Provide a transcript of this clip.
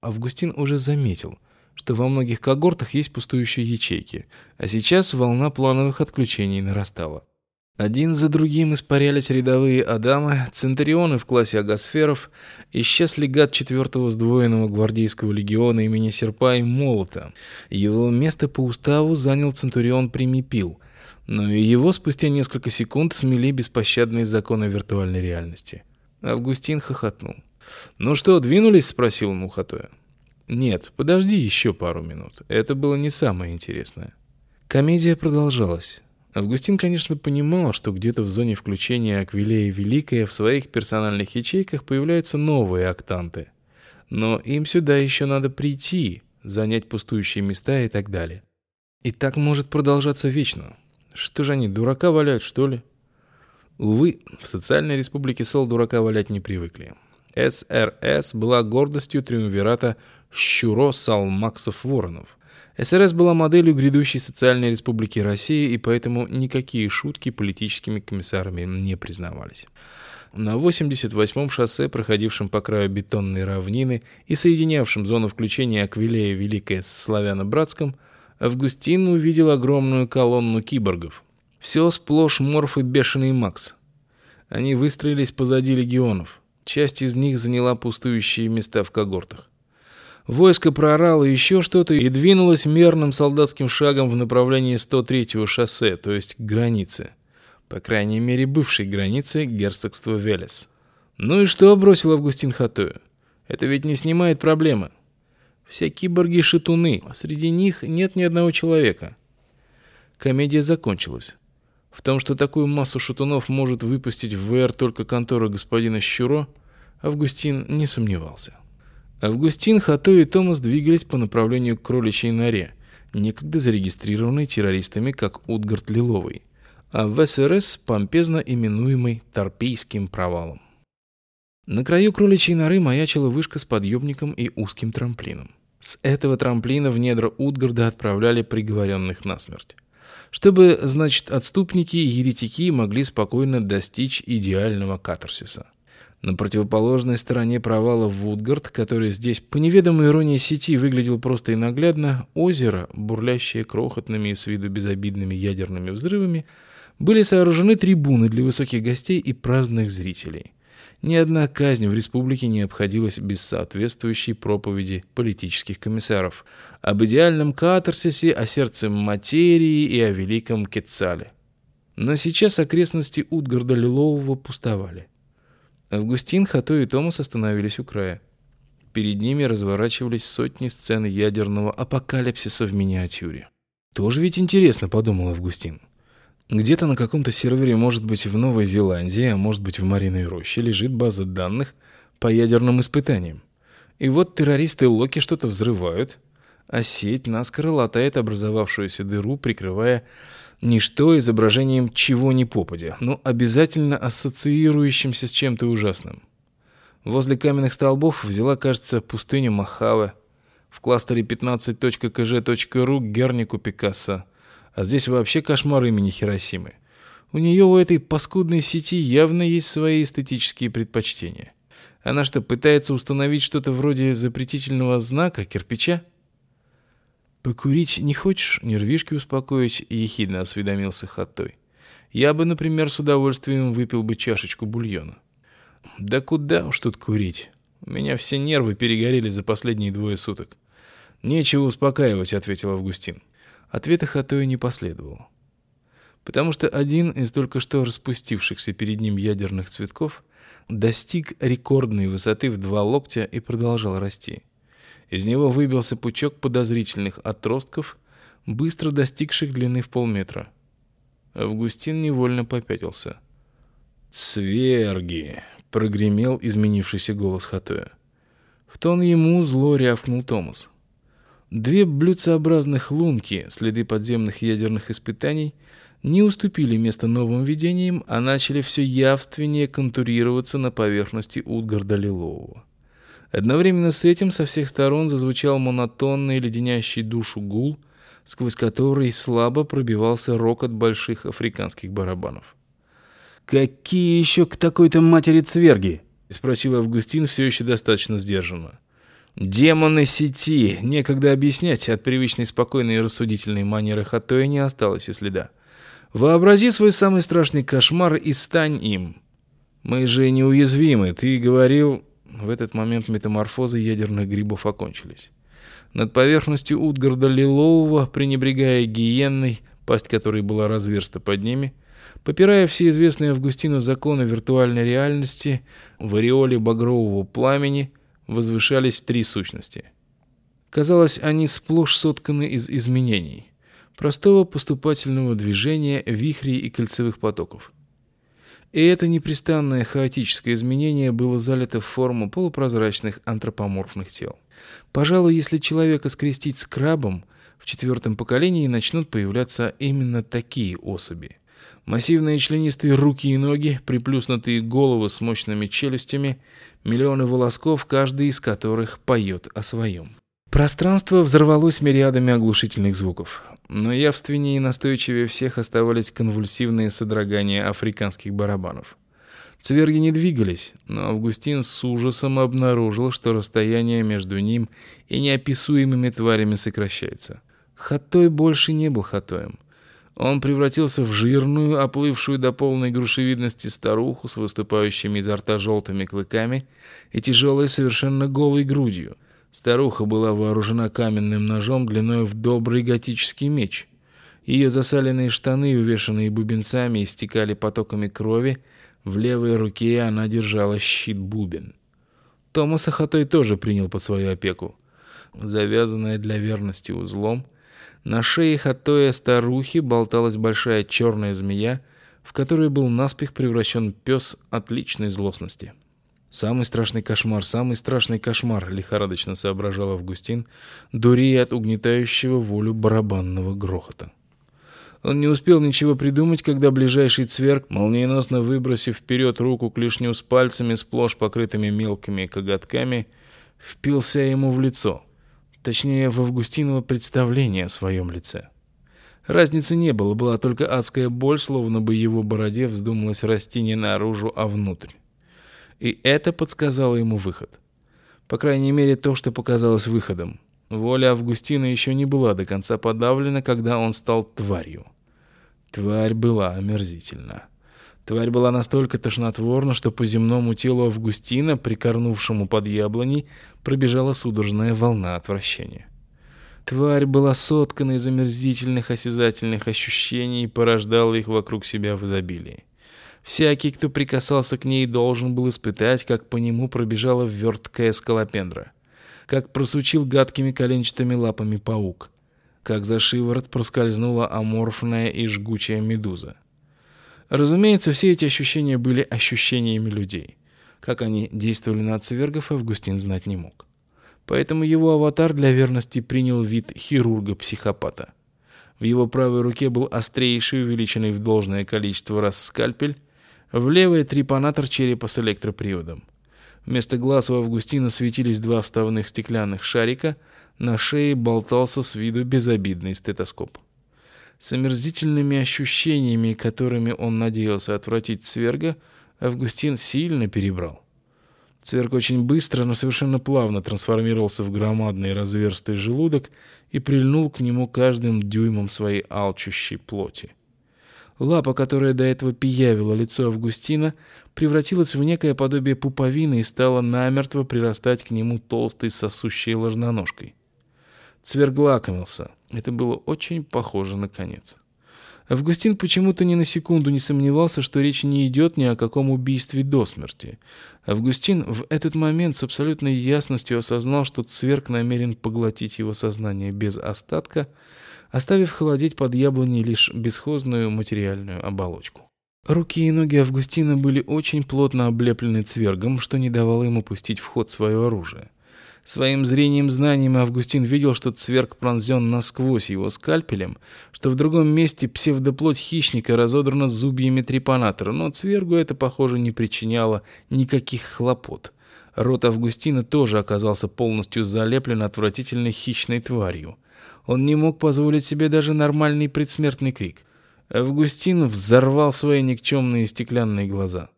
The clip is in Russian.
Августин уже заметил, что во многих когортах есть пустующие ячейки, а сейчас волна плановых отключений нарастала. Один за другим испарялись рядовые Адамы, центурионы в классе агосферов, исчез легат 4-го сдвоенного гвардейского легиона имени Серпа и Молота. Его место по уставу занял центурион Примипил, но и его спустя несколько секунд смели беспощадные законы виртуальной реальности. Августин хохотнул. «Ну что, двинулись?» — спросил он у Хатоя. «Нет, подожди еще пару минут. Это было не самое интересное». Комедия продолжалась. Августин, конечно, понимал, что где-то в зоне включения Аквилея Великая в своих персональных ячейках появляются новые октанты. Но им сюда еще надо прийти, занять пустующие места и так далее. И так может продолжаться вечно. Что же они, дурака валяют, что ли? Увы, в социальной республике Сол дурака валять не привыкли. СРС была гордостью триумвирата Щуро-Салмаксов-Воронов. СРС была моделью грядущей социальной республики России, и поэтому никакие шутки политическими комиссарами не признавались. На 88-м шоссе, проходившем по краю бетонной равнины и соединявшем зону включения Аквилея Великая с Славяно-Братском, Августин увидел огромную колонну киборгов. Все сплошь морф и бешеный Макс. Они выстроились позади легионов. Часть из них заняла пустующие места в когортах. Войско проорало еще что-то и двинулось мерным солдатским шагом в направлении 103-го шоссе, то есть к границе. По крайней мере, бывшей границе герцогства Велес. Ну и что, бросил Августин Хатою? Это ведь не снимает проблемы. Все киборги шатуны, а среди них нет ни одного человека. Комедия закончилась. В том, что такую массу шатунов может выпустить в ВР только контора господина Щуро, Августин не сомневался. Августин, Хато и Томас двигались по направлению к кроличьей норе, некогда зарегистрированной террористами как Утгард Лиловый, а в СРС помпезно именуемый Торпейским провалом. На краю кроличьей норы маячила вышка с подъемником и узким трамплином. С этого трамплина в недра Утгарда отправляли приговоренных насмерть. Чтобы, значит, отступники и еретики могли спокойно достичь идеального катарсиса – на противоположной стороне провала Вудгард, который здесь, по неведомой иронии сети, выглядел просто и наглядно, озеро, бурлящее крохотными и с виду безобидными ядерными взрывами, были сооружены трибуны для высоких гостей и праздных зрителей. Ни одна казнь в республике не обходилась без соответствующей проповеди политических комиссаров об идеальном катарсисе, о сердце материи и о великом Кетцале. Но сейчас окрестности Утгарда Лилового пустовали. Августин, Хато и Томас остановились у края. Перед ними разворачивались сотни сцен ядерного апокалипсиса в миниатюре. «Тоже ведь интересно», — подумал Августин. «Где-то на каком-то сервере, может быть, в Новой Зеландии, а может быть, в Мариной роще, лежит база данных по ядерным испытаниям. И вот террористы Локи что-то взрывают, а сеть наскоро латает образовавшуюся дыру, прикрывая Ничто изображением чего ни попадя, но обязательно ассоциирующимся с чем-то ужасным. Возле каменных столбов взяла, кажется, пустыню Махаве. В кластере 15.kg.ru Гернику Пикассо. А здесь вообще кошмар имени Хиросимы. У нее у этой паскудной сети явно есть свои эстетические предпочтения. Она что, пытается установить что-то вроде запретительного знака, кирпича? «Покурить не хочешь? Нервишки успокоить?» — ехидно осведомился Хаттой. «Я бы, например, с удовольствием выпил бы чашечку бульона». «Да куда уж тут курить? У меня все нервы перегорели за последние двое суток». «Нечего успокаивать», — ответил Августин. Ответа Хатоя не последовало. Потому что один из только что распустившихся перед ним ядерных цветков достиг рекордной высоты в два локтя и продолжал расти. Из него выбился пучок подозрительных отростков, быстро достигших длины в полметра. Августин невольно попятился. «Цверги!» — прогремел изменившийся голос Хатоя. В тон ему зло рявкнул Томас. Две блюдцеобразных лунки, следы подземных ядерных испытаний, не уступили место новым видениям, а начали все явственнее контурироваться на поверхности Утгарда Лилового. Одновременно с этим со всех сторон зазвучал монотонный леденящий душу гул, сквозь который слабо пробивался рокот больших африканских барабанов. «Какие еще к такой-то матери цверги?» — спросил Августин все еще достаточно сдержанно. Демоны сети! Некогда объяснять, от привычной спокойной и рассудительной манеры Хатоя не осталось и следа. Вообрази свой самый страшный кошмар и стань им. Мы же неуязвимы, ты говорил... В этот момент метаморфозы ядерных грибов окончились. Над поверхностью Утгарда Лилового, пренебрегая гиенной, пасть которой была разверста под ними, попирая все известные Августину законы виртуальной реальности, в ореоле багрового пламени возвышались три сущности. Казалось, они сплошь сотканы из изменений, простого поступательного движения, вихрей и кольцевых потоков. И это непрестанное хаотическое изменение было залито в форму полупрозрачных антропоморфных тел. Пожалуй, если человека скрестить с крабом – в четвертом поколении начнут появляться именно такие особи. Массивные членистые руки и ноги, приплюснутые головы с мощными челюстями, миллионы волосков, каждый из которых поет о своем. Пространство взорвалось мириадами оглушительных звуков, но явственнее и настойчивее всех оставались конвульсивные содрогания африканских барабанов. Цверги не двигались, но Августин с ужасом обнаружил, что расстояние между ним и неописуемыми тварями сокращается. Хатой больше не был Хатоем. Он превратился в жирную, оплывшую до полной грушевидности старуху с выступающими изо рта желтыми клыками и тяжелой совершенно голой грудью. Старуха была вооружена каменным ножом длиной в добрый готический меч. Ее засаленные штаны, увешанные бубенцами, истекали потоками крови. В левой руке она держала щит-бубен. Томаса Хатой тоже принял под свою опеку. Завязанная для верности узлом — на шее Хатоя старухи болталась большая черная змея, в которую был наспех превращен пес отличной злостности. «Самый страшный кошмар, самый страшный кошмар», — лихорадочно соображал Августин, дурея от угнетающего волю барабанного грохота. Он не успел ничего придумать, когда ближайший цверк, молниеносно выбросив вперед руку клешню с пальцами, сплошь покрытыми мелкими коготками, впился ему в лицо — Точнее, в Августиново представление о своем лице. Разницы не было, была только адская боль, словно бы его бороде вздумалось расти не наружу, а внутрь. И это подсказало ему выход. По крайней мере, то, что показалось выходом. Воля Августина еще не была до конца подавлена, когда он стал тварью. Тварь была омерзительна. Тварь была настолько тошнотворна, что по земному телу Августина, прикорнувшему под яблоней, пробежала судорожная волна отвращения. Тварь была соткана из омерзительных осязательных ощущений и порождала их вокруг себя в изобилии. Всякий, кто прикасался к ней, должен был испытать, как по нему пробежала верткая скалопендра, как просучил гадкими коленчатыми лапами паук, как за шиворот проскользнула аморфная и жгучая медуза. Разумеется, все эти ощущения были ощущениями людей. Как они действовали на цвергов, Августин знать не мог. Поэтому его аватар для верности принял вид хирурга-психопата. В его правой руке был острейший, увеличенный в должное количество раз скальпель, в левой трепанатор черепа с электроприводом. Вместо глаз у Августина светились два вставных стеклянных шарика, на шее болтался с виду безобидный стетоскоп. С омерзительными ощущениями, которыми он надеялся отвратить Цверга, Августин сильно перебрал. Цверг очень быстро, но совершенно плавно трансформировался в громадный разверстый желудок и прильнул к нему каждым дюймом своей алчущей плоти. Лапа, которая до этого пиявила лицо Августина, превратилась в некое подобие пуповины и стала намертво прирастать к нему толстой сосущей ложноножкой. Цверг лакомился. Это было очень похоже на конец. Августин почему-то ни на секунду не сомневался, что речь не идет ни о каком убийстве до смерти. Августин в этот момент с абсолютной ясностью осознал, что Цверг намерен поглотить его сознание без остатка, оставив холодеть под яблоней лишь бесхозную материальную оболочку. Руки и ноги Августина были очень плотно облеплены Цвергом, что не давало ему пустить в ход свое оружие. Своим зрением знанием Августин видел, что цверк пронзен насквозь его скальпелем, что в другом месте псевдоплоть хищника разодрана зубьями трепанатора, но цвергу это, похоже, не причиняло никаких хлопот. Рот Августина тоже оказался полностью залеплен отвратительной хищной тварью. Он не мог позволить себе даже нормальный предсмертный крик. Августин взорвал свои никчемные стеклянные глаза.